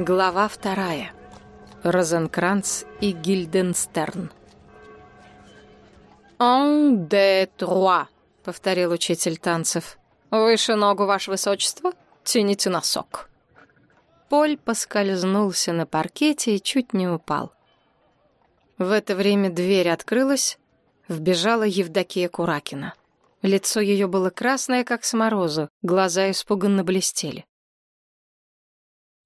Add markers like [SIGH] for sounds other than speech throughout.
Глава вторая. Розенкранц и Гильденстерн. «Он де труа», — повторил учитель танцев. «Выше ногу, ваше высочество, тяните носок». Поль поскользнулся на паркете и чуть не упал. В это время дверь открылась, вбежала Евдокия Куракина. Лицо ее было красное, как с морозу, глаза испуганно блестели.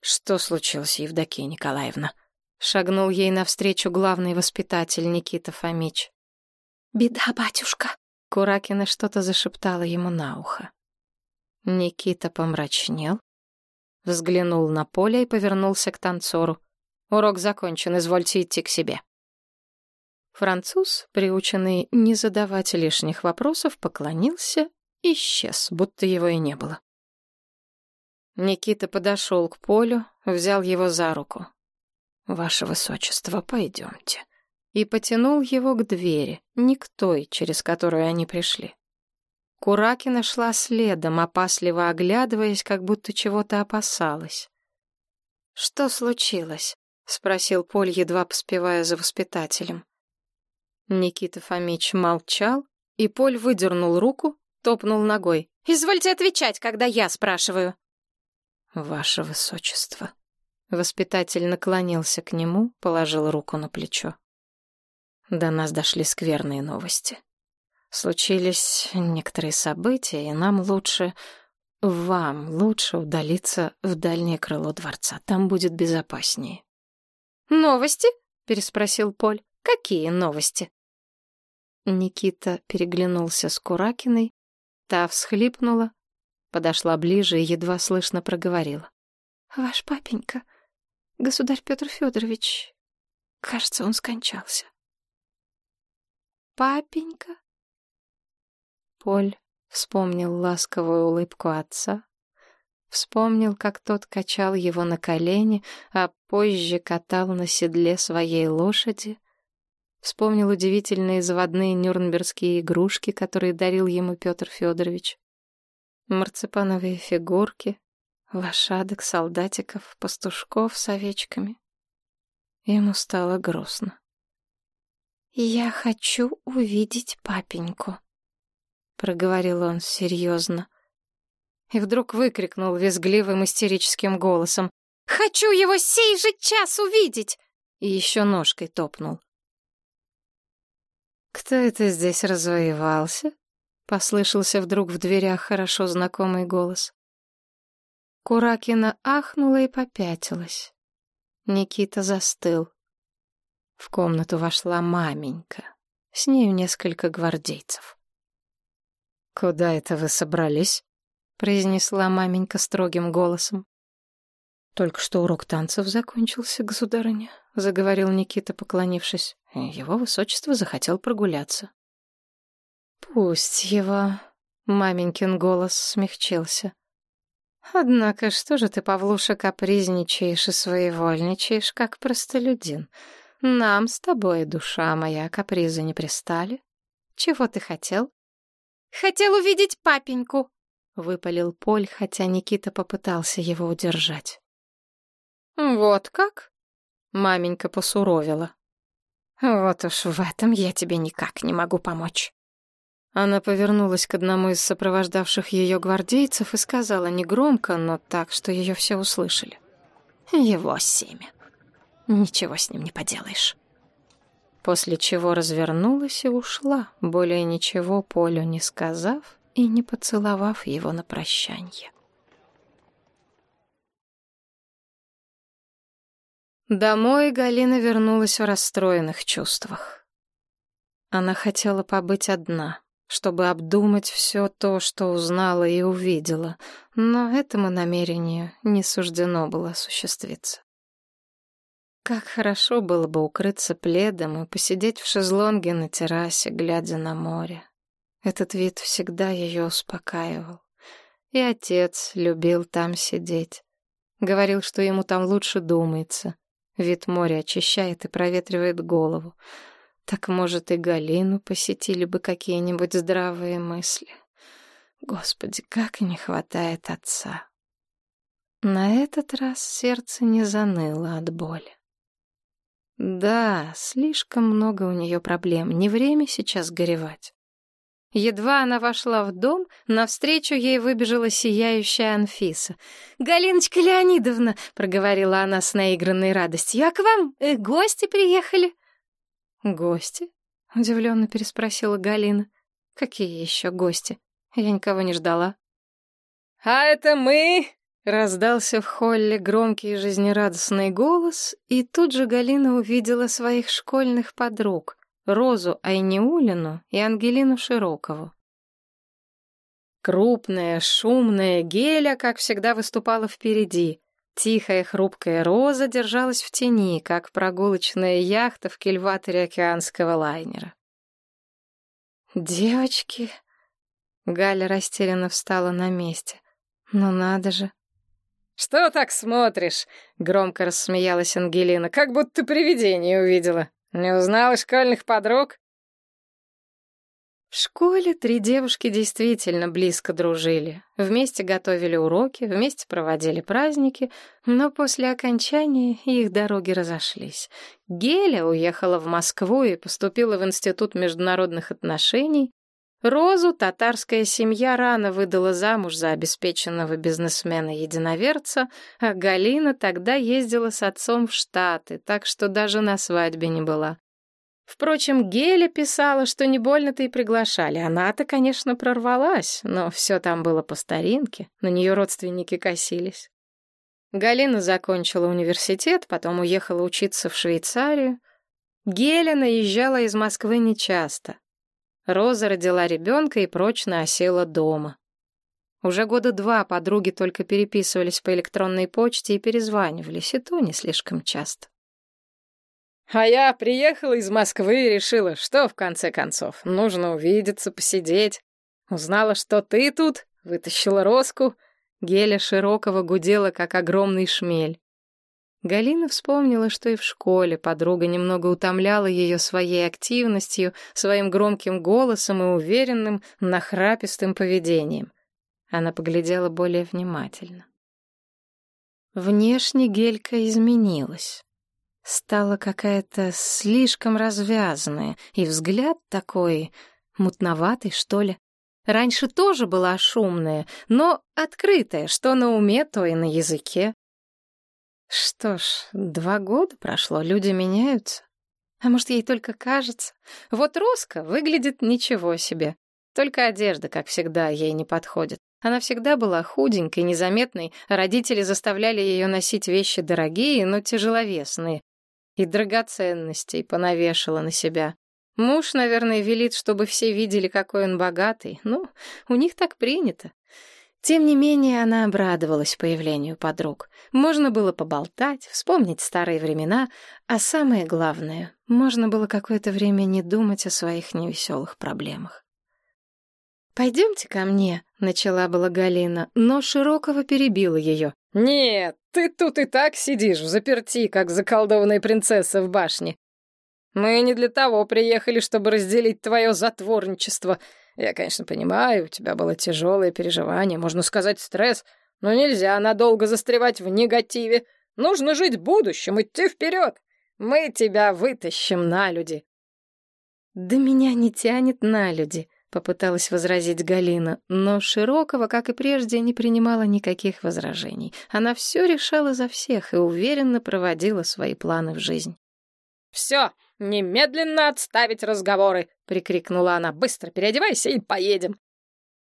«Что случилось, Евдокия Николаевна?» Шагнул ей навстречу главный воспитатель Никита Фомич. «Беда, батюшка!» Куракина что-то зашептала ему на ухо. Никита помрачнел, взглянул на поле и повернулся к танцору. «Урок закончен, извольте идти к себе». Француз, приученный не задавать лишних вопросов, поклонился и исчез, будто его и не было. Никита подошел к Полю, взял его за руку. «Ваше высочество, пойдемте». И потянул его к двери, не к той, через которую они пришли. Куракина шла следом, опасливо оглядываясь, как будто чего-то опасалась. «Что случилось?» — спросил Поль, едва поспевая за воспитателем. Никита Фомич молчал, и Поль выдернул руку, топнул ногой. «Извольте отвечать, когда я спрашиваю». «Ваше высочество». Воспитатель наклонился к нему, положил руку на плечо. До нас дошли скверные новости. Случились некоторые события, и нам лучше... Вам лучше удалиться в дальнее крыло дворца. Там будет безопаснее. «Новости?» — переспросил Поль. «Какие новости?» Никита переглянулся с Куракиной. Та всхлипнула, подошла ближе и едва слышно проговорила. «Ваш папенька, государь Петр Федорович, кажется, он скончался». «Папенька?» Поль вспомнил ласковую улыбку отца, вспомнил, как тот качал его на колени, а позже катал на седле своей лошади, вспомнил удивительные заводные нюрнбергские игрушки, которые дарил ему Петр Федорович марципановые фигурки, лошадок, солдатиков, пастушков с овечками. Ему стало грустно. «Я хочу увидеть папеньку», — проговорил он серьезно. И вдруг выкрикнул визгливым истерическим голосом. «Хочу его сей же час увидеть!» И еще ножкой топнул. «Кто это здесь развоевался?» Послышался вдруг в дверях хорошо знакомый голос. Куракина ахнула и попятилась. Никита застыл. В комнату вошла маменька. С нею несколько гвардейцев. «Куда это вы собрались?» — произнесла маменька строгим голосом. «Только что урок танцев закончился, государыня», — заговорил Никита, поклонившись. Его высочество захотел прогуляться. «Пусть его...» — маменькин голос смягчился. «Однако что же ты, Павлуша, капризничаешь и своевольничаешь, как простолюдин? Нам с тобой, душа моя, капризы не пристали. Чего ты хотел?» «Хотел увидеть папеньку», — выпалил Поль, хотя Никита попытался его удержать. «Вот как?» — маменька посуровила. «Вот уж в этом я тебе никак не могу помочь». Она повернулась к одному из сопровождавших ее гвардейцев и сказала негромко, но так, что ее все услышали. «Его семя. Ничего с ним не поделаешь». После чего развернулась и ушла, более ничего Полю не сказав и не поцеловав его на прощанье. Домой Галина вернулась в расстроенных чувствах. Она хотела побыть одна — чтобы обдумать все то, что узнала и увидела, но этому намерению не суждено было осуществиться. Как хорошо было бы укрыться пледом и посидеть в шезлонге на террасе, глядя на море. Этот вид всегда ее успокаивал. И отец любил там сидеть. Говорил, что ему там лучше думается. Вид моря очищает и проветривает голову. Так, может, и Галину посетили бы какие-нибудь здравые мысли. Господи, как не хватает отца. На этот раз сердце не заныло от боли. Да, слишком много у нее проблем, не время сейчас горевать. Едва она вошла в дом, навстречу ей выбежала сияющая Анфиса. «Галиночка Леонидовна!» — проговорила она с наигранной радостью. «А к вам э, гости приехали?» «Гости?» — удивленно переспросила Галина. «Какие еще гости? Я никого не ждала». «А это мы!» — раздался в холле громкий жизнерадостный голос, и тут же Галина увидела своих школьных подруг — Розу Айниулину и Ангелину Широкову. Крупная, шумная Геля, как всегда, выступала впереди. Тихая, хрупкая Роза держалась в тени, как прогулочная яхта в кильваторе океанского лайнера. «Девочки...» Галя растерянно встала на месте. «Ну надо же!» «Что так смотришь?» — громко рассмеялась Ангелина. «Как будто привидение увидела». Не узнала школьных подруг? В школе три девушки действительно близко дружили. Вместе готовили уроки, вместе проводили праздники, но после окончания их дороги разошлись. Геля уехала в Москву и поступила в Институт международных отношений, Розу татарская семья рано выдала замуж за обеспеченного бизнесмена-единоверца, а Галина тогда ездила с отцом в Штаты, так что даже на свадьбе не была. Впрочем, Геля писала, что не больно-то и приглашали. Она-то, конечно, прорвалась, но все там было по старинке, на нее родственники косились. Галина закончила университет, потом уехала учиться в Швейцарию. Геля наезжала из Москвы нечасто. Роза родила ребенка и прочно осела дома. Уже года два подруги только переписывались по электронной почте и перезванивались, и то не слишком часто. А я приехала из Москвы и решила, что, в конце концов, нужно увидеться, посидеть. Узнала, что ты тут, вытащила Роску. Геля Широкого гудела, как огромный шмель. Галина вспомнила, что и в школе подруга немного утомляла ее своей активностью, своим громким голосом и уверенным, нахрапистым поведением. Она поглядела более внимательно. Внешне Гелька изменилась. Стала какая-то слишком развязанная, и взгляд такой мутноватый, что ли. Раньше тоже была шумная, но открытая, что на уме, то и на языке. Что ж, два года прошло, люди меняются. А может, ей только кажется? Вот Роско выглядит ничего себе. Только одежда, как всегда, ей не подходит. Она всегда была худенькой, незаметной, родители заставляли ее носить вещи дорогие, но тяжеловесные. И драгоценностей понавешала на себя. Муж, наверное, велит, чтобы все видели, какой он богатый. Ну, у них так принято. Тем не менее, она обрадовалась появлению подруг. Можно было поболтать, вспомнить старые времена, а самое главное, можно было какое-то время не думать о своих невеселых проблемах. «Пойдемте ко мне», — начала была Галина, но Широкого перебила ее. «Нет, ты тут и так сидишь в заперти, как заколдованная принцесса в башне. Мы не для того приехали, чтобы разделить твое затворничество. Я, конечно, понимаю, у тебя было тяжелое переживание, можно сказать, стресс, но нельзя надолго застревать в негативе. Нужно жить будущим, идти вперед. Мы тебя вытащим на люди. Да меня не тянет на люди, попыталась возразить Галина, но Широкого, как и прежде, не принимала никаких возражений. Она все решала за всех и уверенно проводила свои планы в жизнь. «Все, немедленно отставить разговоры!» — прикрикнула она. «Быстро переодевайся и поедем!»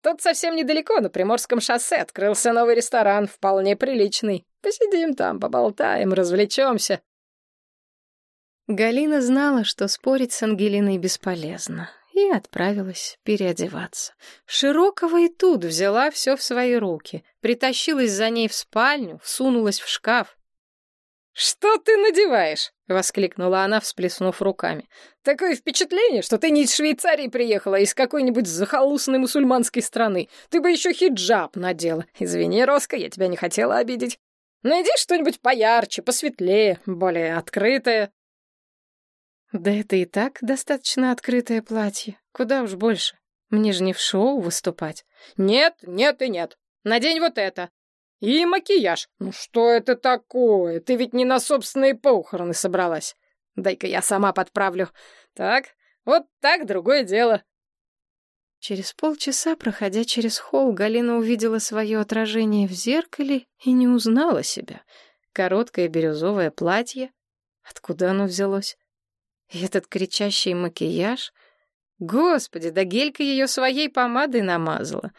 Тут совсем недалеко, на Приморском шоссе, открылся новый ресторан, вполне приличный. Посидим там, поболтаем, развлечемся. Галина знала, что спорить с Ангелиной бесполезно, и отправилась переодеваться. Широкого и тут взяла все в свои руки, притащилась за ней в спальню, всунулась в шкаф. «Что ты надеваешь?» — воскликнула она, всплеснув руками. «Такое впечатление, что ты не из Швейцарии приехала, а из какой-нибудь захолустной мусульманской страны. Ты бы еще хиджаб надела. Извини, Роско, я тебя не хотела обидеть. Найди что-нибудь поярче, посветлее, более открытое». «Да это и так достаточно открытое платье. Куда уж больше. Мне же не в шоу выступать». «Нет, нет и нет. Надень вот это». И макияж. Ну что это такое? Ты ведь не на собственные похороны собралась. Дай-ка я сама подправлю. Так, вот так, другое дело. Через полчаса, проходя через холл, Галина увидела свое отражение в зеркале и не узнала себя. Короткое бирюзовое платье. Откуда оно взялось? Этот кричащий макияж. Господи, да Гелька ее своей помадой намазала.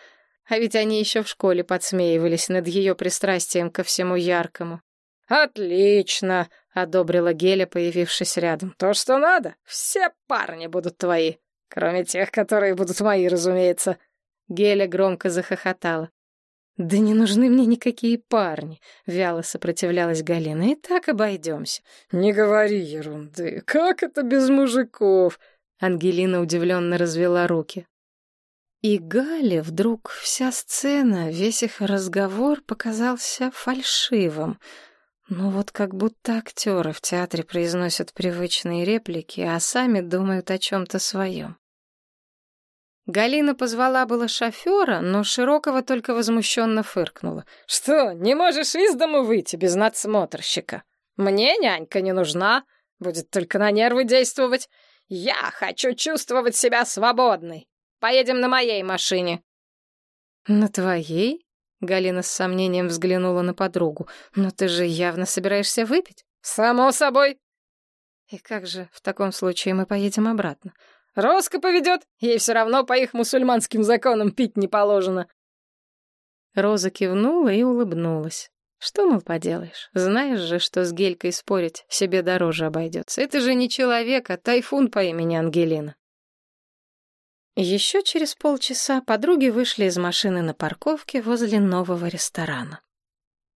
А ведь они еще в школе подсмеивались над ее пристрастием ко всему яркому. «Отлично!» — одобрила Геля, появившись рядом. «То, что надо. Все парни будут твои. Кроме тех, которые будут мои, разумеется. Геля громко захохотала. «Да не нужны мне никакие парни», — вяло сопротивлялась Галина. «И так обойдемся». «Не говори ерунды. Как это без мужиков?» Ангелина удивленно развела руки. И Гале вдруг вся сцена, весь их разговор показался фальшивым. Ну вот как будто актеры в театре произносят привычные реплики, а сами думают о чем-то своем. Галина позвала было шофера, но Широкого только возмущенно фыркнула. «Что, не можешь из дому выйти без надсмотрщика? Мне нянька не нужна, будет только на нервы действовать. Я хочу чувствовать себя свободной. Поедем на моей машине». «На твоей?» Галина с сомнением взглянула на подругу. «Но ты же явно собираешься выпить?» «Само собой». «И как же в таком случае мы поедем обратно?» Роска поведет, ей все равно по их мусульманским законам пить не положено. Роза кивнула и улыбнулась. Что, мол, поделаешь? Знаешь же, что с Гелькой спорить себе дороже обойдется. Это же не человек, а тайфун по имени Ангелина. Еще через полчаса подруги вышли из машины на парковке возле нового ресторана.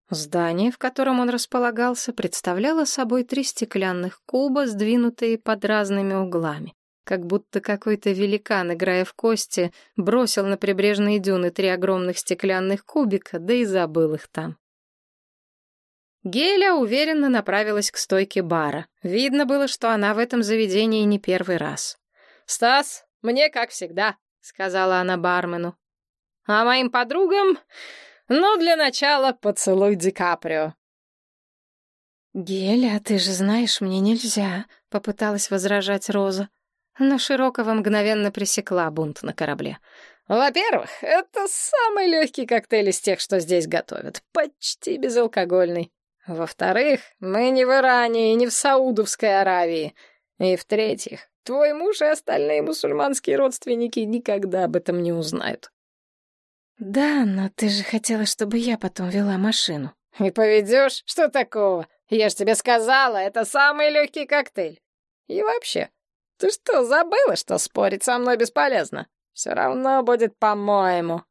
Здание, в котором он располагался, представляло собой три стеклянных куба, сдвинутые под разными углами как будто какой-то великан, играя в кости, бросил на прибрежные дюны три огромных стеклянных кубика, да и забыл их там. Геля уверенно направилась к стойке бара. Видно было, что она в этом заведении не первый раз. «Стас, мне как всегда», — сказала она бармену. «А моим подругам, ну, для начала поцелуй Ди Каприо». «Геля, ты же знаешь, мне нельзя», — попыталась возражать Роза. Но Широкого мгновенно пресекла бунт на корабле. «Во-первых, это самый легкий коктейль из тех, что здесь готовят. Почти безалкогольный. Во-вторых, мы не в Иране и не в Саудовской Аравии. И в-третьих, твой муж и остальные мусульманские родственники никогда об этом не узнают». «Да, но ты же хотела, чтобы я потом вела машину». «И поведешь? Что такого? Я ж тебе сказала, это самый легкий коктейль. И вообще, ты что, забыла, что спорить со мной бесполезно? Все равно будет по-моему.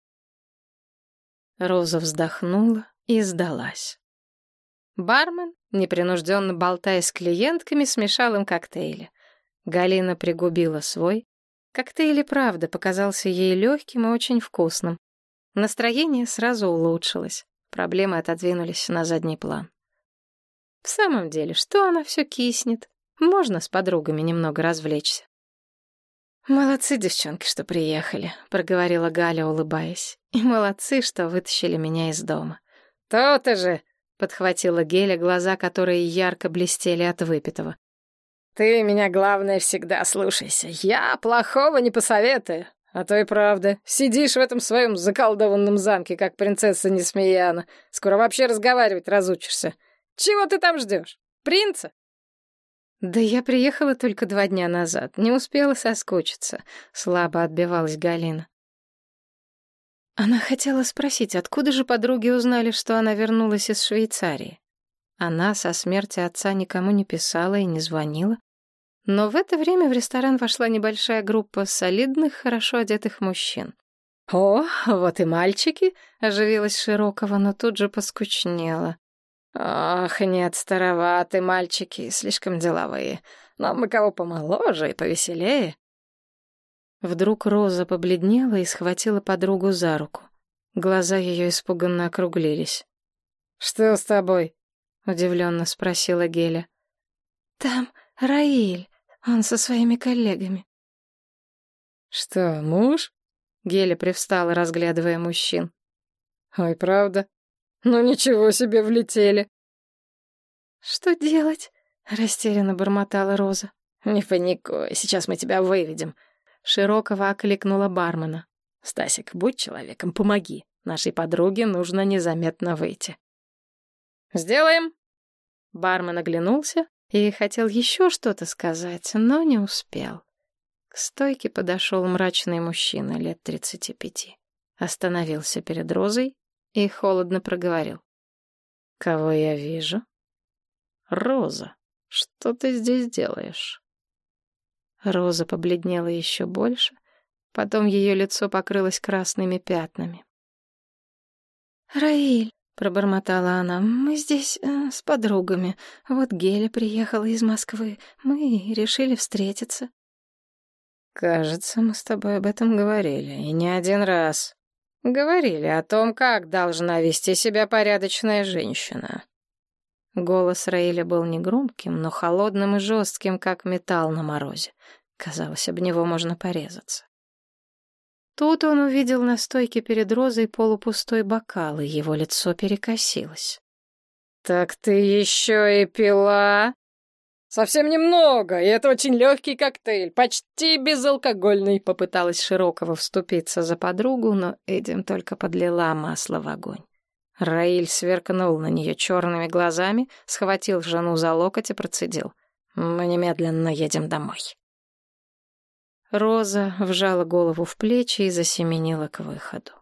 Роза вздохнула и сдалась. Бармен, непринужденно болтая с клиентками, смешал им коктейли. Галина пригубила свой. Коктейль и правда показался ей легким и очень вкусным. Настроение сразу улучшилось. Проблемы отодвинулись на задний план. В самом деле, что она все киснет? Можно с подругами немного развлечься. «Молодцы, девчонки, что приехали», — проговорила Галя, улыбаясь. «И молодцы, что вытащили меня из дома». «То-то же!» — подхватила Геля, глаза которые ярко блестели от выпитого. «Ты меня, главное, всегда слушайся. Я плохого не посоветую. А то и правда. Сидишь в этом своем заколдованном замке, как принцесса Несмеяна. Скоро вообще разговаривать разучишься. Чего ты там ждешь? Принца? «Да я приехала только два дня назад, не успела соскучиться», — слабо отбивалась Галина. Она хотела спросить, откуда же подруги узнали, что она вернулась из Швейцарии. Она со смерти отца никому не писала и не звонила. Но в это время в ресторан вошла небольшая группа солидных, хорошо одетых мужчин. «О, вот и мальчики!» — оживилась Широкого, но тут же поскучнела. «Ах, нет, староваты мальчики, слишком деловые. Нам мы кого помоложе и повеселее». Вдруг Роза побледнела и схватила подругу за руку. Глаза ее испуганно округлились. «Что с тобой?» — удивленно спросила Геля. «Там Раиль, он со своими коллегами». «Что, муж?» — Геля привстала, разглядывая мужчин. «Ой, правда? Ну ничего себе влетели. Что делать? Растерянно бормотала Роза. Не паникуй, сейчас мы тебя выведем. Широкого окликнула бармена. Стасик, будь человеком, помоги. Нашей подруге нужно незаметно выйти. Сделаем. Бармен оглянулся и хотел еще что-то сказать, но не успел. К стойке подошел мрачный мужчина лет тридцати пяти. Остановился перед Розой и холодно проговорил. «Кого я вижу?» «Роза, что ты здесь делаешь?» Роза побледнела еще больше, потом ее лицо покрылось красными пятнами. «Раиль», — пробормотала она, — «мы здесь э, с подругами. Вот Геля приехала из Москвы. Мы решили встретиться». «Кажется, мы с тобой об этом говорили, и не один раз. Говорили о том, как должна вести себя порядочная женщина». Голос Раиля был негромким, но холодным и жестким, как металл на морозе. Казалось, об него можно порезаться. Тут он увидел на стойке перед Розой полупустой бокал, и его лицо перекосилось. «Так ты еще и пила?» «Совсем немного, и это очень легкий коктейль, почти безалкогольный», — попыталась Широкого вступиться за подругу, но Эдим только подлила масло в огонь. Раиль сверкнул на нее черными глазами, схватил жену за локоть и процедил. «Мы немедленно едем домой». Роза вжала голову в плечи и засеменила к выходу.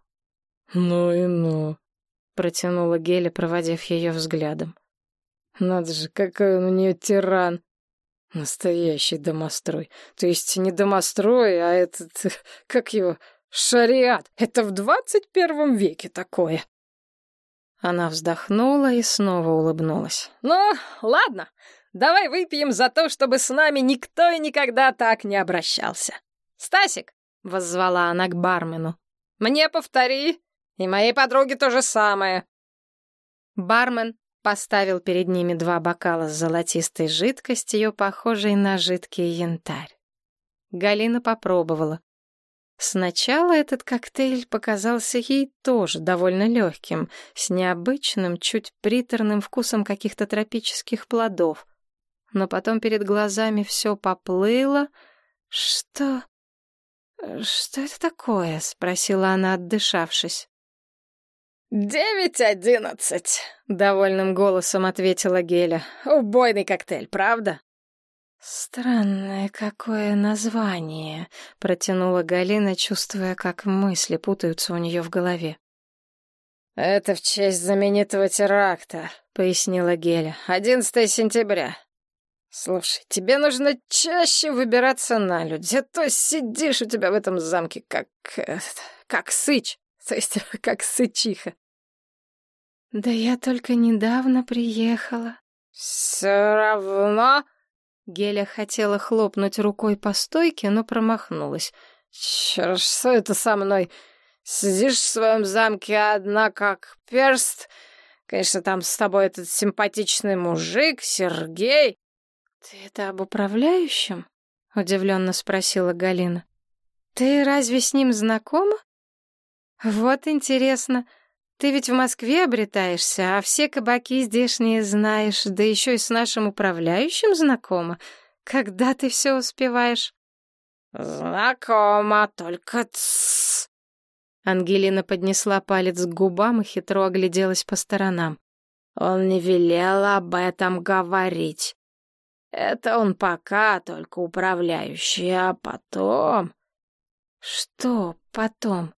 «Ну и ну», — протянула Геля, проводив ее взглядом. «Надо же, какой он у нее тиран!» Настоящий домострой. То есть не домострой, а этот, [LAUGHS] как его, шариат. Это в двадцать первом веке такое. Она вздохнула и снова улыбнулась. «Ну, ладно, давай выпьем за то, чтобы с нами никто и никогда так не обращался. Стасик!» — воззвала она к бармену. «Мне повтори, и моей подруге то же самое». Бармен поставил перед ними два бокала с золотистой жидкостью, похожей на жидкий янтарь. Галина попробовала. Сначала этот коктейль показался ей тоже довольно легким, с необычным, чуть приторным вкусом каких-то тропических плодов. Но потом перед глазами все поплыло. «Что? Что это такое?» — спросила она, отдышавшись. «Девять одиннадцать», — довольным голосом ответила Геля. «Убойный коктейль, правда?» «Странное какое название», — протянула Галина, чувствуя, как мысли путаются у нее в голове. «Это в честь знаменитого теракта», — пояснила Геля. «11 сентября. Слушай, тебе нужно чаще выбираться на люди, а то сидишь у тебя в этом замке как... как сыч, то есть [LAUGHS] как сычиха». «Да я только недавно приехала». «Все равно...» Геля хотела хлопнуть рукой по стойке, но промахнулась. «Чёрт, что это со мной? Сидишь в своем замке одна, как перст. Конечно, там с тобой этот симпатичный мужик, Сергей». «Ты это об управляющем?» — удивленно спросила Галина. «Ты разве с ним знакома?» «Вот интересно». Ты ведь в Москве обретаешься, а все кабаки здешние знаешь, да еще и с нашим управляющим знакома. Когда ты все успеваешь?» «Знакома, только тссс!» Ангелина поднесла палец к губам и хитро огляделась по сторонам. «Он не велел об этом говорить. Это он пока только управляющий, а потом...» «Что потом?»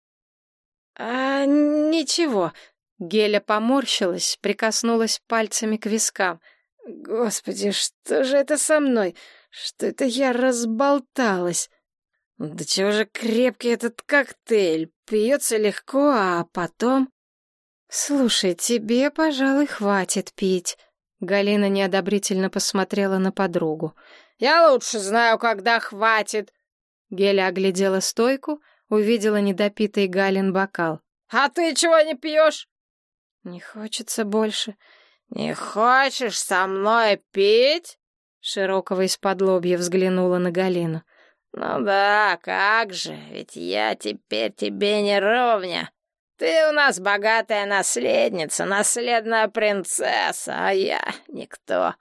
«А, ничего». Геля поморщилась, прикоснулась пальцами к вискам. «Господи, что же это со мной? Что это я разболталась? Да чего же крепкий этот коктейль? Пьется легко, а потом...» «Слушай, тебе, пожалуй, хватит пить». Галина неодобрительно посмотрела на подругу. «Я лучше знаю, когда хватит». Геля оглядела стойку, увидела недопитый Галин бокал. «А ты чего не пьешь?» «Не хочется больше». «Не хочешь со мной пить?» Широкого из-под лобья взглянула на Галину. «Ну да, как же, ведь я теперь тебе не ровня. Ты у нас богатая наследница, наследная принцесса, а я никто.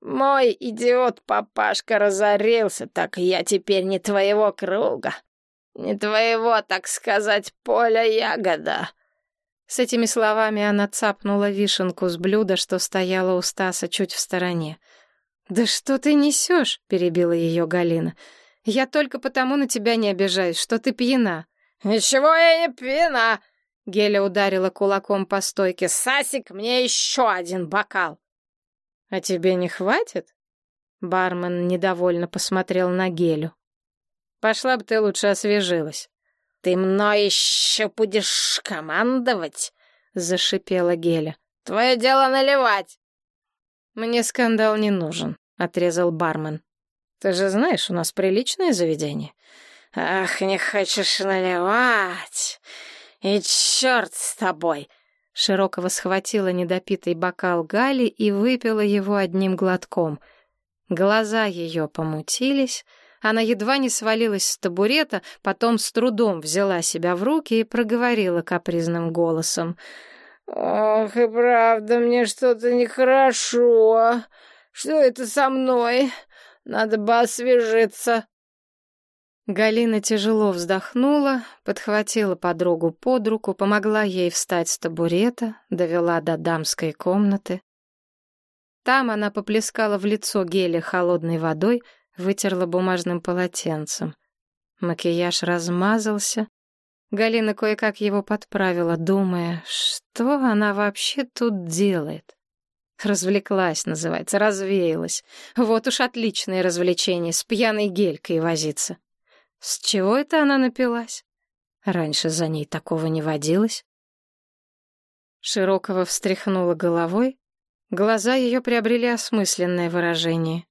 Мой идиот-папашка разорился, так я теперь не твоего круга, не твоего, так сказать, поля ягода». С этими словами она цапнула вишенку с блюда, что стояла у Стаса чуть в стороне. «Да что ты несешь?» — перебила ее Галина. «Я только потому на тебя не обижаюсь, что ты пьяна». «Ничего я не пьяна!» Геля ударила кулаком по стойке. «Сасик, мне еще один бокал!» «А тебе не хватит?» Бармен недовольно посмотрел на Гелю. «Пошла бы ты лучше освежилась». «Ты мной еще будешь командовать?» — зашипела Геля. «Твое дело наливать!» «Мне скандал не нужен», — отрезал бармен. «Ты же знаешь, у нас приличное заведение». «Ах, не хочешь наливать? И черт с тобой!» Широкого схватила недопитый бокал Гали и выпила его одним глотком. Глаза ее помутились, она едва не свалилась с табурета, потом с трудом взяла себя в руки и проговорила капризным голосом. «Ох, и правда, мне что-то нехорошо. Что это со мной? Надо бы освежиться». Галина тяжело вздохнула, подхватила подругу под руку, помогла ей встать с табурета, довела до дамской комнаты. Там она поплескала в лицо геля холодной водой, вытерла бумажным полотенцем. Макияж размазался. Галина кое-как его подправила, думая, что она вообще тут делает. Развлеклась, называется, развеялась. Вот уж отличное развлечение, с пьяной гелькой возиться. С чего это она напилась? Раньше за ней такого не водилось. Широкого встряхнула головой. Глаза ее приобрели осмысленное выражение.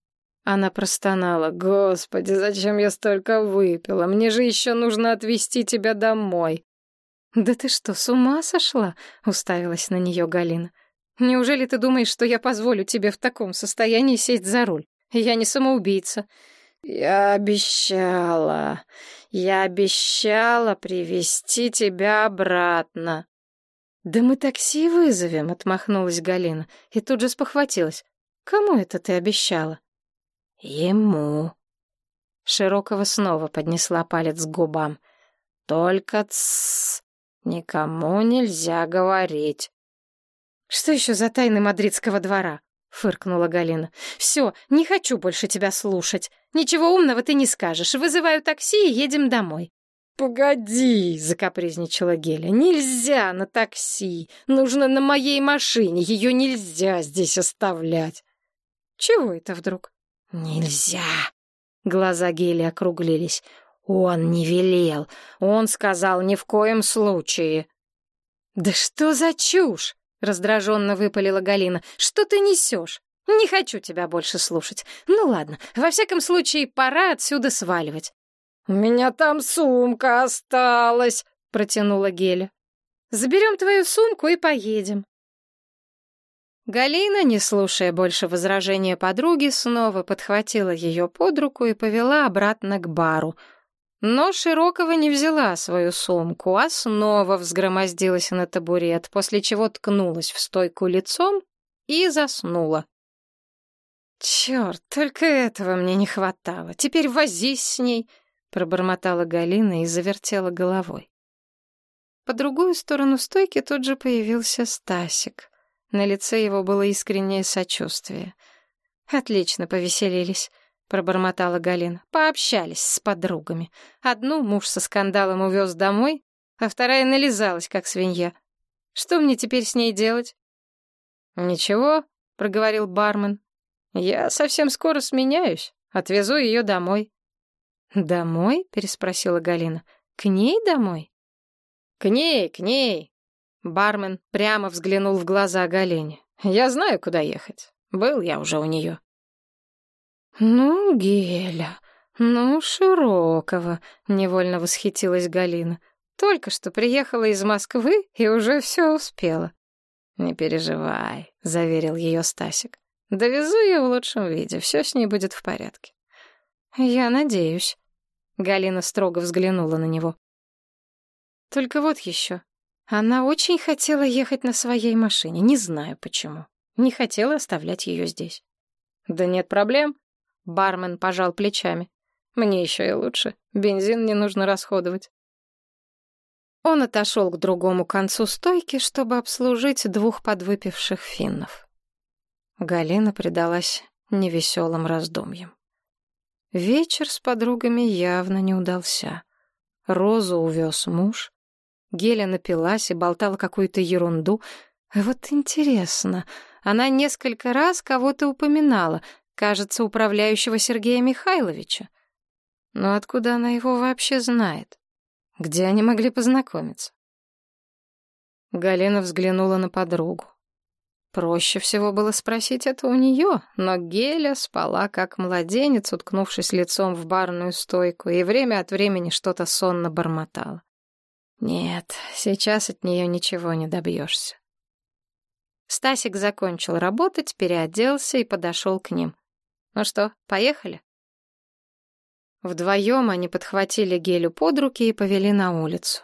Она простонала. «Господи, зачем я столько выпила? Мне же еще нужно отвезти тебя домой». «Да ты что, с ума сошла?» — уставилась на нее Галина. «Неужели ты думаешь, что я позволю тебе в таком состоянии сесть за руль? Я не самоубийца. «Я обещала, я обещала привести тебя обратно». «Да мы такси вызовем», — отмахнулась Галина и тут же спохватилась. «Кому это ты обещала?» «Ему». Широкого снова поднесла палец к губам. «Только тссс, никому нельзя говорить». «Что еще за тайны мадридского двора?» фыркнула Галина. Все, не хочу больше тебя слушать. Ничего умного ты не скажешь. Вызываю такси и едем домой. «Погоди!» — закапризничала Геля. «Нельзя на такси! Нужно на моей машине! Ее нельзя здесь оставлять!» «Чего это вдруг?» «Нельзя!» Глаза Гели округлились. «Он не велел! Он сказал ни в коем случае!» «Да что за чушь!» Раздраженно выпалила Галина. «Что ты несешь? Не хочу тебя больше слушать. Ну ладно, во всяком случае, пора отсюда сваливать». «У меня там сумка осталась», — протянула Геля. «Заберем твою сумку и поедем». Галина, не слушая больше возражения подруги, снова подхватила ее под руку и повела обратно к бару — но Широкого не взяла свою сумку, а снова взгромоздилась на табурет, после чего ткнулась в стойку лицом и заснула. «Черт, только этого мне не хватало. Теперь возись с ней», — пробормотала Галина и завертела головой. По другую сторону стойки тут же появился Стасик. На лице его было искреннее сочувствие. «Отлично повеселились» пробормотала Галина. Пообщались с подругами. Одну муж со скандалом увез домой, а вторая нализалась, как свинья. Что мне теперь с ней делать? Ничего, проговорил бармен. Я совсем скоро сменяюсь, отвезу ее домой. Домой? переспросила Галина. К ней домой? К ней, к ней. Бармен прямо взглянул в глаза Галине. Я знаю, куда ехать. Был я уже у нее. «Ну, Геля, ну, Широкого», — невольно восхитилась Галина. «Только что приехала из Москвы и уже все успела». «Не переживай», — заверил ее Стасик. «Довезу ее в лучшем виде, все с ней будет в порядке». «Я надеюсь», — Галина строго взглянула на него. «Только вот еще. Она очень хотела ехать на своей машине, не знаю почему. Не хотела оставлять ее здесь. Да нет проблем. Бармен пожал плечами. Мне еще и лучше. Бензин не нужно расходовать. Он отошел к другому концу стойки, чтобы обслужить двух подвыпивших финнов. Галина предалась невеселым раздумьям. Вечер с подругами явно не удался. Розу увез муж. Геля напилась и болтала какую-то ерунду. А вот интересно, она несколько раз кого-то упоминала, кажется, управляющего Сергея Михайловича. Но откуда она его вообще знает? Где они могли познакомиться? Галина взглянула на подругу. Проще всего было спросить это у нее, но Геля спала как младенец, уткнувшись лицом в барную стойку, и время от времени что-то сонно бормотала. Нет, сейчас от нее ничего не добьешься. Стасик закончил работать, переоделся и подошел к ним. «Ну что, поехали?» Вдвоем они подхватили Гелю под руки и повели на улицу.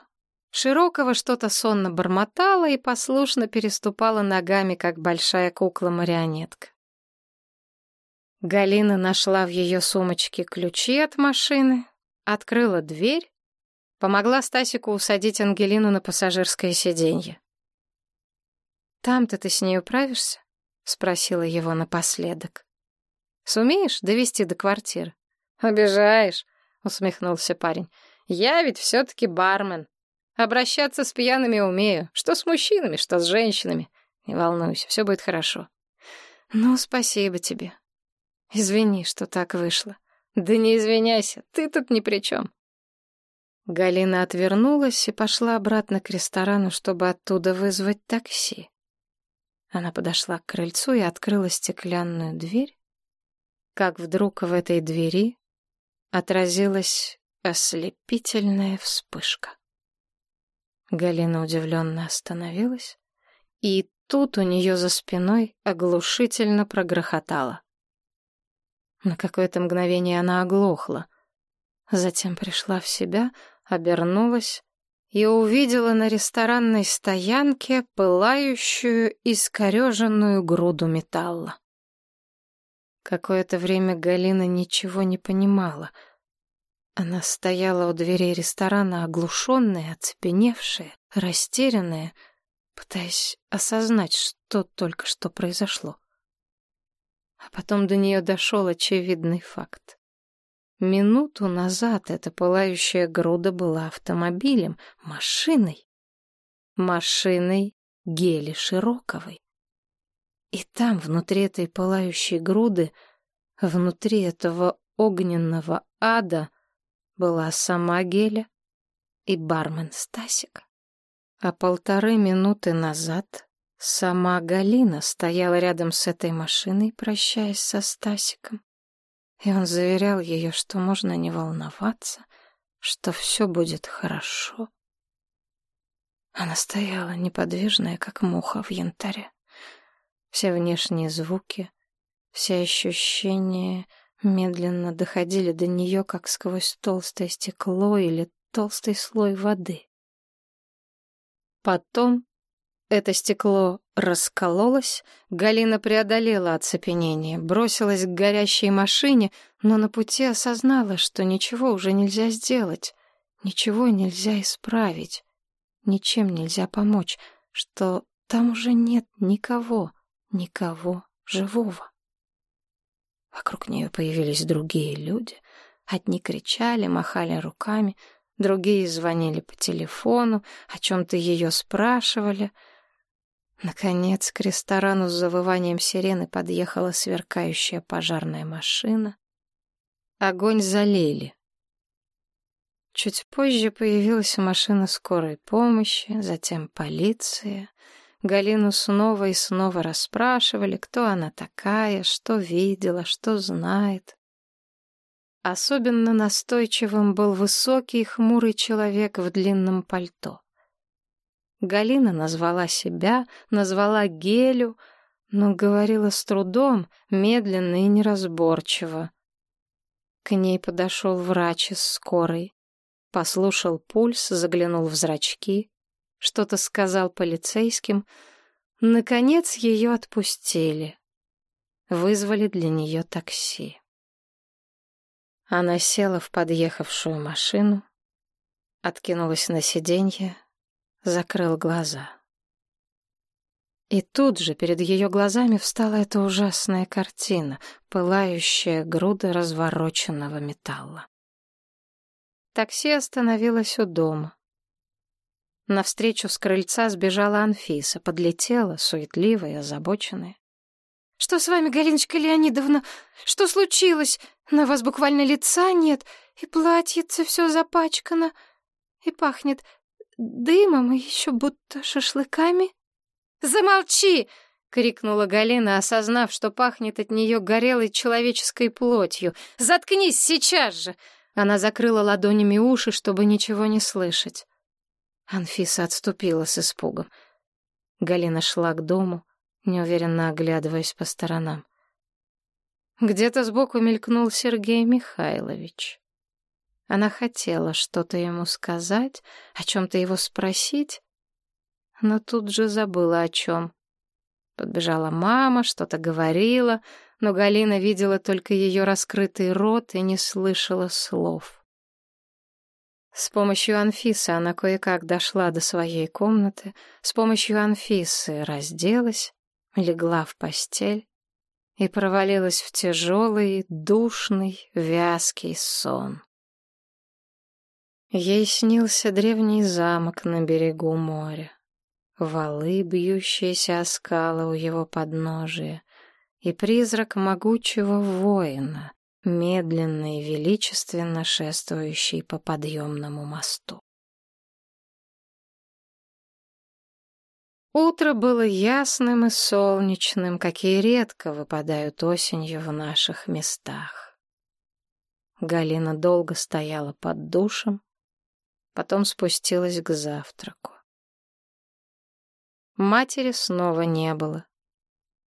Широкого что-то сонно бормотала и послушно переступала ногами, как большая кукла-марионетка. Галина нашла в ее сумочке ключи от машины, открыла дверь, помогла Стасику усадить Ангелину на пассажирское сиденье. «Там-то ты с ней управишься?» — спросила его напоследок. «Сумеешь довести до квартиры?» «Обижаешь», — усмехнулся парень. «Я ведь все-таки бармен. Обращаться с пьяными умею. Что с мужчинами, что с женщинами. Не волнуйся, все будет хорошо». «Ну, спасибо тебе. Извини, что так вышло». «Да не извиняйся, ты тут ни при чем». Галина отвернулась и пошла обратно к ресторану, чтобы оттуда вызвать такси. Она подошла к крыльцу и открыла стеклянную дверь, как вдруг в этой двери отразилась ослепительная вспышка. Галина удивленно остановилась, и тут у нее за спиной оглушительно прогрохотало. На какое-то мгновение она оглохла, затем пришла в себя, обернулась и увидела на ресторанной стоянке пылающую, искореженную груду металла. Какое-то время Галина ничего не понимала. Она стояла у дверей ресторана, оглушенная, оцепеневшая, растерянная, пытаясь осознать, что только что произошло. А потом до нее дошел очевидный факт. Минуту назад эта пылающая груда была автомобилем, машиной. Машиной Гели Широковой. И там, внутри этой пылающей груды, внутри этого огненного ада, была сама Геля и бармен Стасик. А полторы минуты назад сама Галина стояла рядом с этой машиной, прощаясь со Стасиком. И он заверял ее, что можно не волноваться, что все будет хорошо. Она стояла неподвижная, как муха в янтаре. Все внешние звуки, все ощущения медленно доходили до нее, как сквозь толстое стекло или толстый слой воды. Потом это стекло раскололось, Галина преодолела оцепенение, бросилась к горящей машине, но на пути осознала, что ничего уже нельзя сделать, ничего нельзя исправить, ничем нельзя помочь, что там уже нет никого, никого живого. Вокруг нее появились другие люди. Одни кричали, махали руками, другие звонили по телефону, о чем-то ее спрашивали. Наконец к ресторану с завыванием сирены подъехала сверкающая пожарная машина. Огонь залили. Чуть позже появилась машина скорой помощи, затем полиция — Галину снова и снова расспрашивали, кто она такая, что видела, что знает. Особенно настойчивым был высокий хмурый человек в длинном пальто. Галина назвала себя, назвала Гелю, но говорила с трудом, медленно и неразборчиво. К ней подошел врач из скорой, послушал пульс, заглянул в зрачки, что-то сказал полицейским. Наконец ее отпустили. Вызвали для нее такси. Она села в подъехавшую машину, откинулась на сиденье, закрыл глаза. И тут же перед ее глазами встала эта ужасная картина, пылающая груда развороченного металла. Такси остановилось у дома. Навстречу с крыльца сбежала Анфиса, подлетела, суетливая, озабоченная. «Что с вами, Галиночка Леонидовна? Что случилось? На вас буквально лица нет, и платьице все запачкано, и пахнет дымом, и еще будто шашлыками». «Замолчи!» — крикнула Галина, осознав, что пахнет от нее горелой человеческой плотью. «Заткнись сейчас же!» Она закрыла ладонями уши, чтобы ничего не слышать. Анфиса отступила с испугом. Галина шла к дому, неуверенно оглядываясь по сторонам. Где-то сбоку мелькнул Сергей Михайлович. Она хотела что-то ему сказать, о чем-то его спросить, но тут же забыла о чем. Подбежала мама, что-то говорила, но Галина видела только ее раскрытый рот и не слышала слов. С помощью Анфисы она кое-как дошла до своей комнаты, с помощью Анфисы разделась, легла в постель и провалилась в тяжелый, душный, вязкий сон. Ей снился древний замок на берегу моря валы, бьющиеся о скалы у его подножия, и призрак могучего воина, медленно и величественно шествующий по подъемному мосту. Утро было ясным и солнечным, какие редко выпадают осенью в наших местах. Галина долго стояла под душем, потом спустилась к завтраку. Матери снова не было.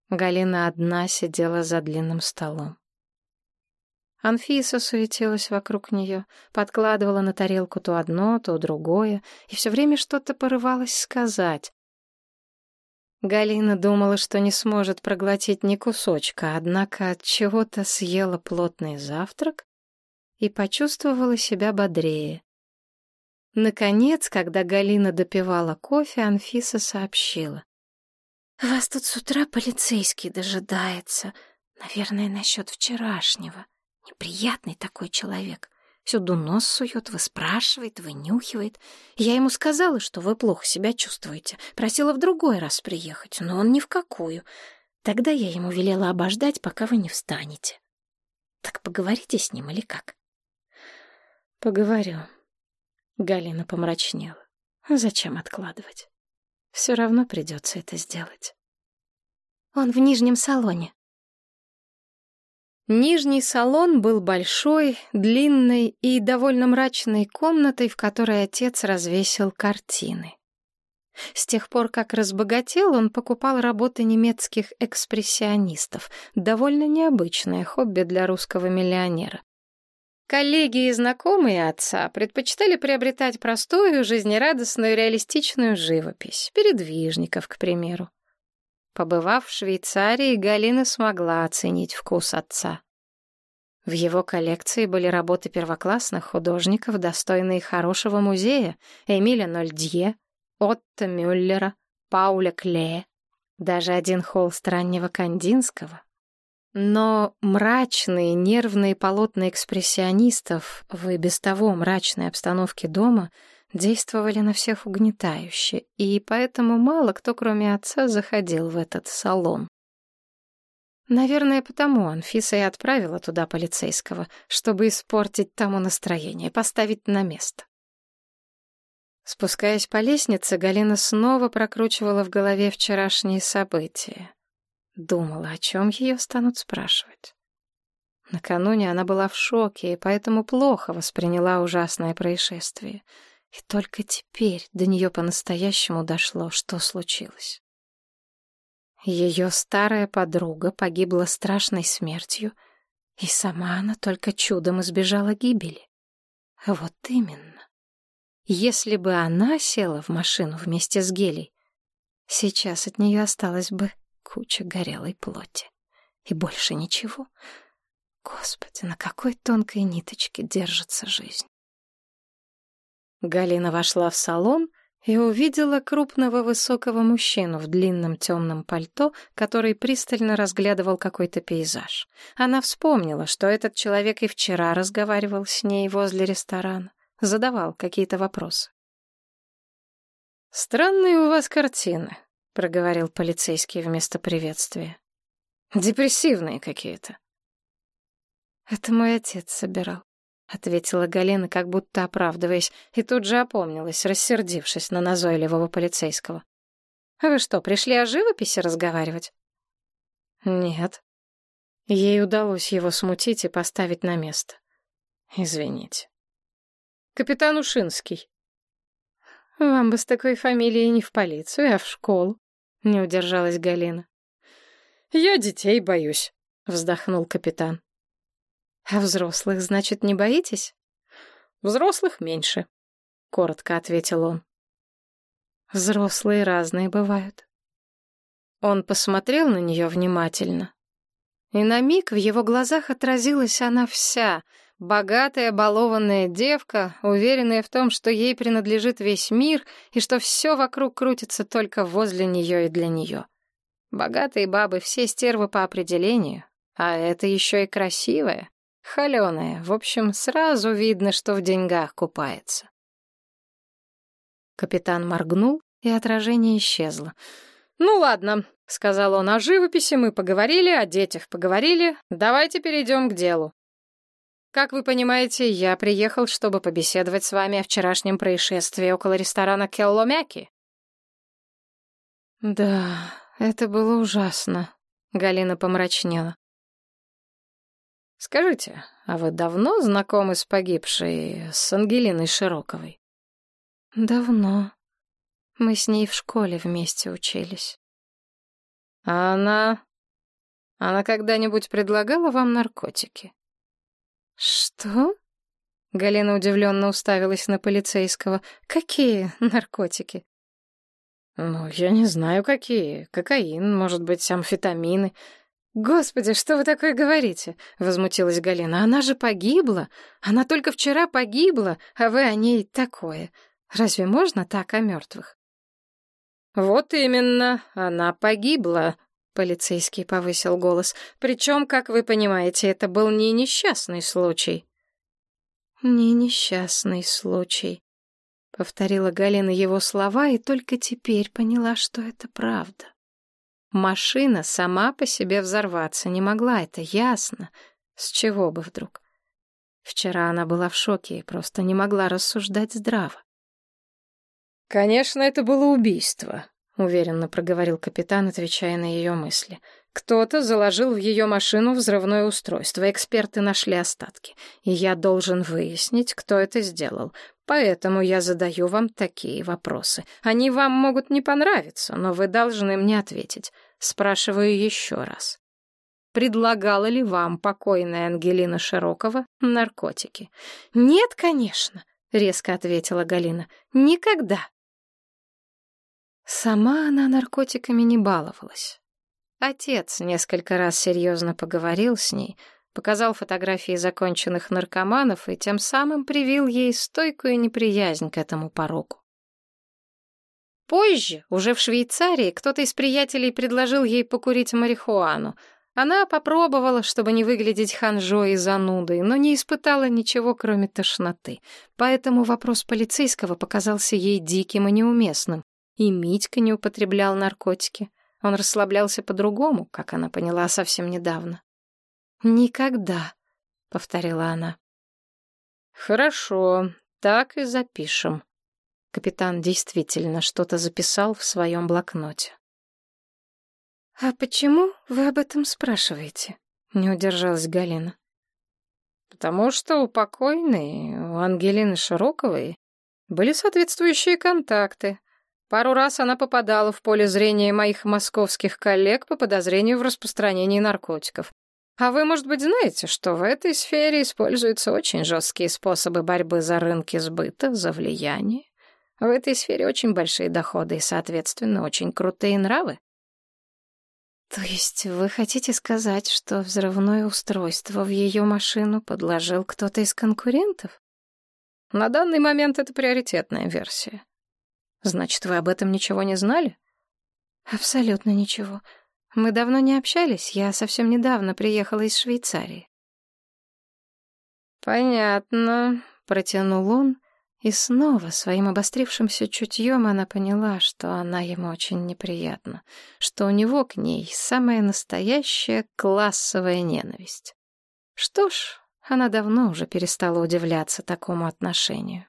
Галина одна сидела за длинным столом. Анфиса суетилась вокруг нее, подкладывала на тарелку то одно, то другое, и все время что-то порывалось сказать. Галина думала, что не сможет проглотить ни кусочка, однако от чего-то съела плотный завтрак и почувствовала себя бодрее. Наконец, когда Галина допивала кофе, Анфиса сообщила. «Вас тут с утра полицейский дожидается. Наверное, насчет вчерашнего. Неприятный такой человек. Всюду нос сует, выспрашивает, вынюхивает. Я ему сказала, что вы плохо себя чувствуете. Просила в другой раз приехать, но он ни в какую. Тогда я ему велела обождать, пока вы не встанете. Так поговорите с ним или как?» «Поговорю», Галина помрачнела. Зачем откладывать? Все равно придется это сделать. Он в нижнем салоне. Нижний салон был большой, длинной и довольно мрачной комнатой, в которой отец развесил картины. С тех пор, как разбогател, он покупал работы немецких экспрессионистов, довольно необычное хобби для русского миллионера. Коллеги и знакомые отца предпочитали приобретать простую, жизнерадостную, реалистичную живопись, передвижников, к примеру. Побывав в Швейцарии, Галина смогла оценить вкус отца. В его коллекции были работы первоклассных художников, достойные хорошего музея, Эмиля Нольдье, Отто Мюллера, Пауля Клея, даже один холст раннего Кандинского, но мрачные, нервные полотна экспрессионистов в и без того мрачной обстановке дома действовали на всех угнетающе, и поэтому мало кто, кроме отца, заходил в этот салон. Наверное, потому Анфиса и отправила туда полицейского, чтобы испортить тому настроение, поставить на место. Спускаясь по лестнице, Галина снова прокручивала в голове вчерашние события. Думала, о чем ее станут спрашивать. Накануне она была в шоке и поэтому плохо восприняла ужасное происшествие. И только теперь до нее по-настоящему дошло, что случилось. Ее старая подруга погибла страшной смертью, и сама она только чудом избежала гибели. Вот именно. если бы она села в машину вместе с Гелей, сейчас от нее осталась бы куча горелой плоти. И больше ничего. Господи, на какой тонкой ниточке держится жизнь. Галина вошла в салон и увидела крупного высокого мужчину в длинном темном пальто, который пристально разглядывал какой-то пейзаж. Она вспомнила, что этот человек и вчера разговаривал с ней возле ресторана задавал какие-то вопросы. «Странные у вас картины», — проговорил полицейский вместо приветствия. «Депрессивные какие-то». «Это мой отец собирал», — ответила Галина, как будто оправдываясь, и тут же опомнилась, рассердившись на назойливого полицейского. «А вы что, пришли о живописи разговаривать?» «Нет». Ей удалось его смутить и поставить на место. «Извините». Капитан Ушинский. Вам бы с такой фамилией не в полицию, а в школу, не удержалась Галина. Я детей боюсь, вздохнул капитан. А взрослых, значит, не боитесь? Взрослых меньше, коротко ответил он. Взрослые разные бывают. Он посмотрел на нее внимательно. И на миг в его глазах отразилась она вся — Богатая, балованная девка, уверенная в том, что ей принадлежит весь мир и что все вокруг крутится только возле нее и для нее. Богатые бабы все стервы по определению, а это еще и красивая, холеная. В общем, сразу видно, что в деньгах купается. Капитан моргнул, и отражение исчезло. «Ну ладно», — сказал он, — «о живописи мы поговорили, о детях поговорили. Давайте перейдем к делу. Как вы понимаете, я приехал, чтобы побеседовать с вами о вчерашнем происшествии около ресторана Келломяки. Да, это было ужасно. Галина помрачнела. Скажите, а вы давно знакомы с погибшей, с Ангелиной Широковой? Давно. Мы с ней в школе вместе учились. А она... Она когда-нибудь предлагала вам наркотики? «Что?» Галина удивленно уставилась на полицейского. «Какие наркотики?» «Ну, я не знаю, какие. Кокаин, может быть, амфетамины». «Господи, что вы такое говорите?» — возмутилась Галина. «Она же погибла. Она только вчера погибла, а вы о ней такое. Разве можно так о мертвых?» «Вот именно, она погибла», Полицейский повысил голос. «Причем, как вы понимаете, это был не несчастный случай». «Не несчастный случай», — повторила Галина его слова и только теперь поняла, что это правда. Машина сама по себе взорваться не могла, это ясно. С чего бы вдруг? Вчера она была в шоке и просто не могла рассуждать здраво. «Конечно, это было убийство», — уверенно проговорил капитан, отвечая на ее мысли. «Кто-то заложил в ее машину взрывное устройство. Эксперты нашли остатки. И я должен выяснить, кто это сделал. Поэтому я задаю вам такие вопросы. Они вам могут не понравиться, но вы должны мне ответить. Спрашиваю еще раз. Предлагала ли вам покойная Ангелина Широкова наркотики? «Нет, конечно», — резко ответила Галина. «Никогда». Сама она наркотиками не баловалась. Отец несколько раз серьезно поговорил с ней, показал фотографии законченных наркоманов и тем самым привил ей стойкую неприязнь к этому пороку. Позже, уже в Швейцарии, кто-то из приятелей предложил ей покурить марихуану. Она попробовала, чтобы не выглядеть ханжой и занудой, но не испытала ничего, кроме тошноты. Поэтому вопрос полицейского показался ей диким и неуместным. И Митька не употреблял наркотики. Он расслаблялся по-другому, как она поняла совсем недавно. «Никогда», — повторила она. «Хорошо, так и запишем». Капитан действительно что-то записал в своем блокноте. «А почему вы об этом спрашиваете?» — не удержалась Галина. «Потому что у покойной, у Ангелины Широковой, были соответствующие контакты. Пару раз она попадала в поле зрения моих московских коллег по подозрению в распространении наркотиков. А вы, может быть, знаете, что в этой сфере используются очень жесткие способы борьбы за рынки сбыта, за влияние? В этой сфере очень большие доходы и, соответственно, очень крутые нравы. То есть вы хотите сказать, что взрывное устройство в ее машину подложил кто-то из конкурентов? На данный момент это приоритетная версия. Значит, вы об этом ничего не знали? Абсолютно ничего. Мы давно не общались, я совсем недавно приехала из Швейцарии. Понятно, протянул он, и снова своим обострившимся чутьем она поняла, что она ему очень неприятна, что у него к ней самая настоящая классовая ненависть. Что ж, она давно уже перестала удивляться такому отношению.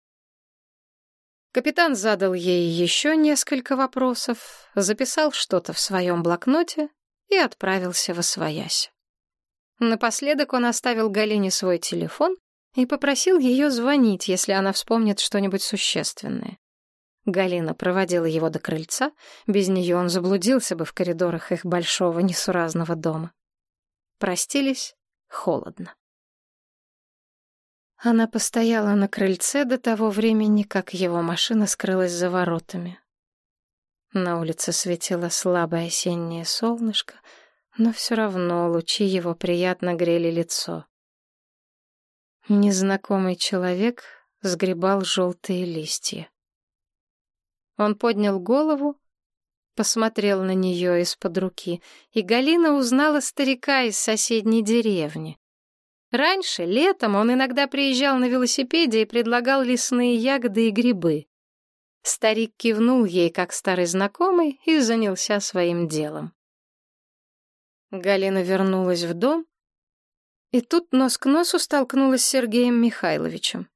Капитан задал ей еще несколько вопросов, записал что-то в своем блокноте и отправился в Освоясь. Напоследок он оставил Галине свой телефон и попросил ее звонить, если она вспомнит что-нибудь существенное. Галина проводила его до крыльца, без нее он заблудился бы в коридорах их большого несуразного дома. Простились холодно. Она постояла на крыльце до того времени, как его машина скрылась за воротами. На улице светило слабое осеннее солнышко, но все равно лучи его приятно грели лицо. Незнакомый человек сгребал желтые листья. Он поднял голову, посмотрел на нее из-под руки, и Галина узнала старика из соседней деревни. Раньше, летом, он иногда приезжал на велосипеде и предлагал лесные ягоды и грибы. Старик кивнул ей, как старый знакомый, и занялся своим делом. Галина вернулась в дом, и тут нос к носу столкнулась с Сергеем Михайловичем.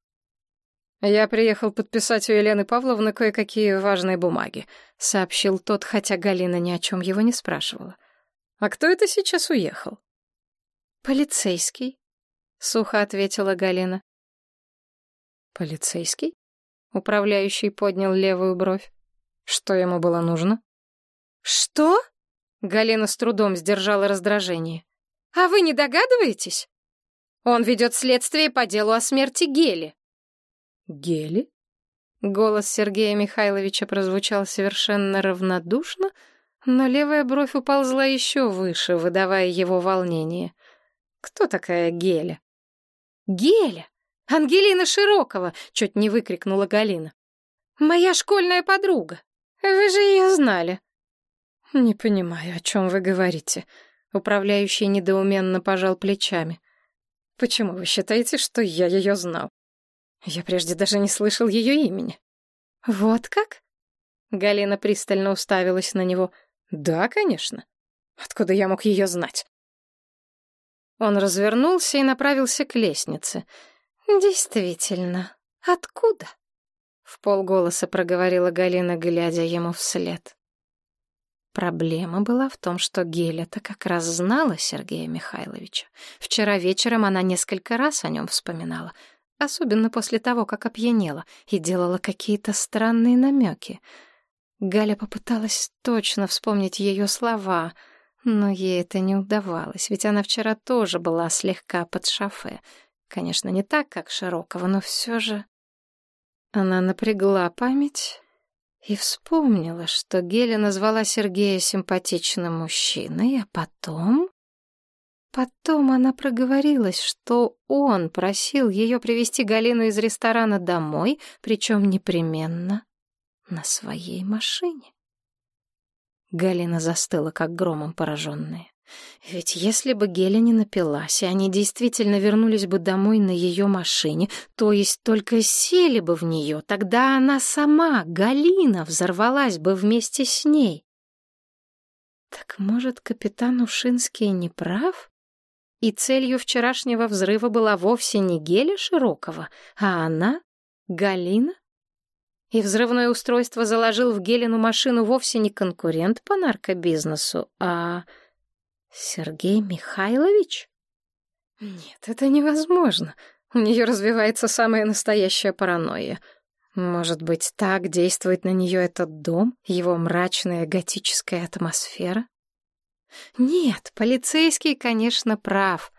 «Я приехал подписать у Елены Павловны кое-какие важные бумаги», — сообщил тот, хотя Галина ни о чем его не спрашивала. «А кто это сейчас уехал?» «Полицейский», — сухо ответила Галина. «Полицейский?» — управляющий поднял левую бровь. «Что ему было нужно?» «Что?» — Галина с трудом сдержала раздражение. «А вы не догадываетесь? Он ведет следствие по делу о смерти Гели». «Гели?» Голос Сергея Михайловича прозвучал совершенно равнодушно, но левая бровь уползла еще выше, выдавая его волнение. «Кто такая Геля?» «Геля! Ангелина Широкова!» — чуть не выкрикнула Галина. «Моя школьная подруга! Вы же ее знали!» «Не понимаю, о чем вы говорите», — управляющий недоуменно пожал плечами. «Почему вы считаете, что я ее знал? Я прежде даже не слышал ее имени». «Вот как?» Галина пристально уставилась на него. «Да, конечно. Откуда я мог ее знать?» Он развернулся и направился к лестнице. «Действительно, откуда?» В полголоса проговорила Галина, глядя ему вслед. Проблема была в том, что Геля-то как раз знала Сергея Михайловича. Вчера вечером она несколько раз о нем вспоминала, особенно после того, как опьянела, и делала какие-то странные намеки. Галя попыталась точно вспомнить ее слова — но ей это не удавалось, ведь она вчера тоже была слегка под шофе. Конечно, не так, как Широкого, но все же... Она напрягла память и вспомнила, что Геля назвала Сергея симпатичным мужчиной, а потом... Потом она проговорилась, что он просил ее привести Галину из ресторана домой, причем непременно на своей машине. Галина застыла, как громом пораженная. Ведь если бы Геля не напилась, и они действительно вернулись бы домой на ее машине, то есть только сели бы в нее, тогда она сама, Галина, взорвалась бы вместе с ней. Так может, капитан Ушинский не прав? И целью вчерашнего взрыва была вовсе не Геля Широкова, а она, Галина? И взрывное устройство заложил в Гелину машину вовсе не конкурент по наркобизнесу, а Сергей Михайлович? Нет, это невозможно. У нее развивается самая настоящая паранойя. Может быть, так действует на нее этот дом, его мрачная готическая атмосфера? Нет, полицейский, конечно, прав.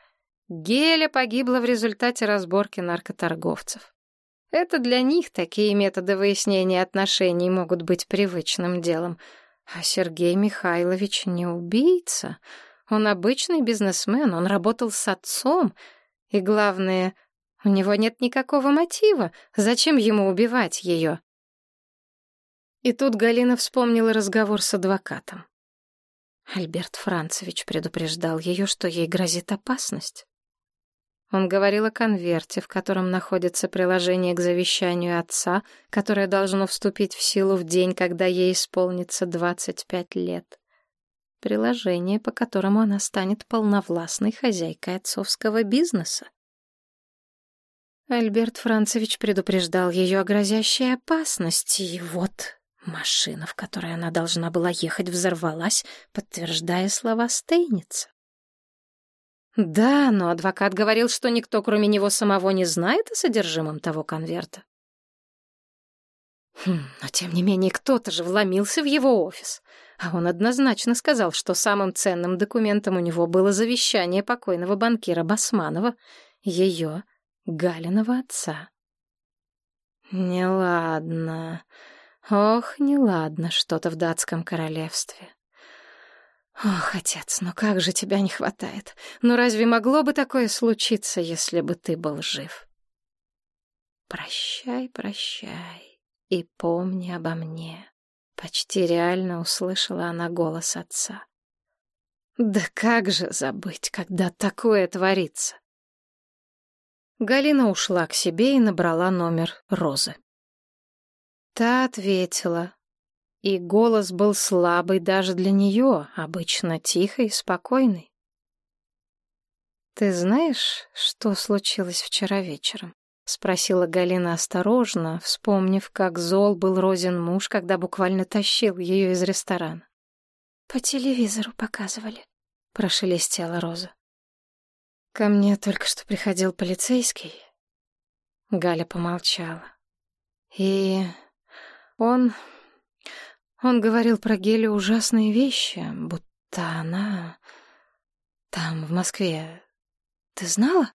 Геля погибла в результате разборки наркоторговцев. Это для них такие методы выяснения отношений могут быть привычным делом. А Сергей Михайлович не убийца. Он обычный бизнесмен, он работал с отцом. И главное, у него нет никакого мотива. Зачем ему убивать ее? И тут Галина вспомнила разговор с адвокатом. Альберт Францевич предупреждал ее, что ей грозит опасность. Он говорил о конверте, в котором находится приложение к завещанию отца, которое должно вступить в силу в день, когда ей исполнится 25 лет. Приложение, по которому она станет полновластной хозяйкой отцовского бизнеса. Альберт Францевич предупреждал ее о грозящей опасности, и вот машина, в которой она должна была ехать, взорвалась, подтверждая слова Стейница. Да, но адвокат говорил, что никто, кроме него самого, не знает о содержимом того конверта. Хм, но тем не менее кто-то же вломился в его офис, а он однозначно сказал, что самым ценным документом у него было завещание покойного банкира Басманова, ее, Галиного отца. Неладно. Ох, неладно что-то в датском королевстве. «Ох, отец, ну как же тебя не хватает! Ну разве могло бы такое случиться, если бы ты был жив?» «Прощай, прощай и помни обо мне», — почти реально услышала она голос отца. «Да как же забыть, когда такое творится?» Галина ушла к себе и набрала номер Розы. Та ответила, и голос был слабый даже для нее, обычно тихий и спокойный. «Ты знаешь, что случилось вчера вечером?» — спросила Галина осторожно, вспомнив, как зол был Розин муж, когда буквально тащил ее из ресторана. «По телевизору показывали», — прошелестела Роза. «Ко мне только что приходил полицейский». Галя помолчала. «И он он говорил про Гелю ужасные вещи, будто она... Там, в Москве. Ты знала?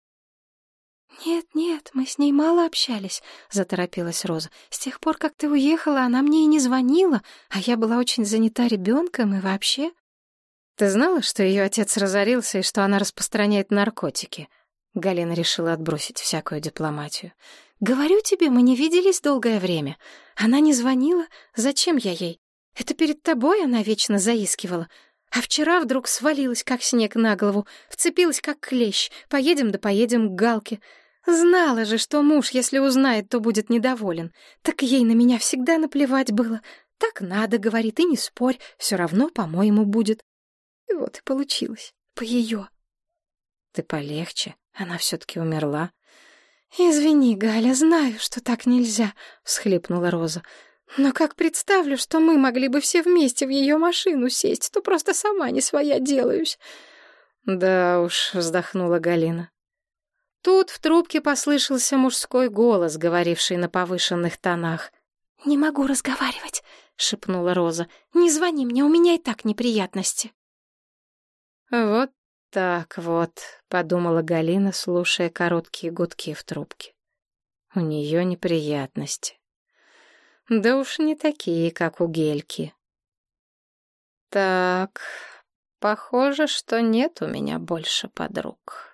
«Нет, нет, мы с ней мало общались», — заторопилась Роза. «С тех пор, как ты уехала, она мне и не звонила, а я была очень занята ребенком и вообще...» «Ты знала, что ее отец разорился и что она распространяет наркотики?» Галина решила отбросить всякую дипломатию. «Говорю тебе, мы не виделись долгое время. Она не звонила. Зачем я ей? Это перед тобой она вечно заискивала. А вчера вдруг свалилась, как снег на голову, вцепилась, как клещ. Поедем да поедем к Галке. Знала же, что муж, если узнает, то будет недоволен. Так ей на меня всегда наплевать было. Так надо, говорит, и не спорь, все равно, по-моему, будет. И вот и получилось. По ее. Ты полегче, она все-таки умерла. «Извини, Галя, знаю, что так нельзя», — всхлипнула Роза. Но как представлю, что мы могли бы все вместе в ее машину сесть, то просто сама не своя делаюсь. Да уж, вздохнула Галина. Тут в трубке послышался мужской голос, говоривший на повышенных тонах. «Не могу разговаривать», — шепнула Роза. «Не звони мне, у меня и так неприятности». «Вот так вот», — подумала Галина, слушая короткие гудки в трубке. «У нее неприятности». Да уж не такие, как у Гельки. Так, похоже, что нет у меня больше подруг.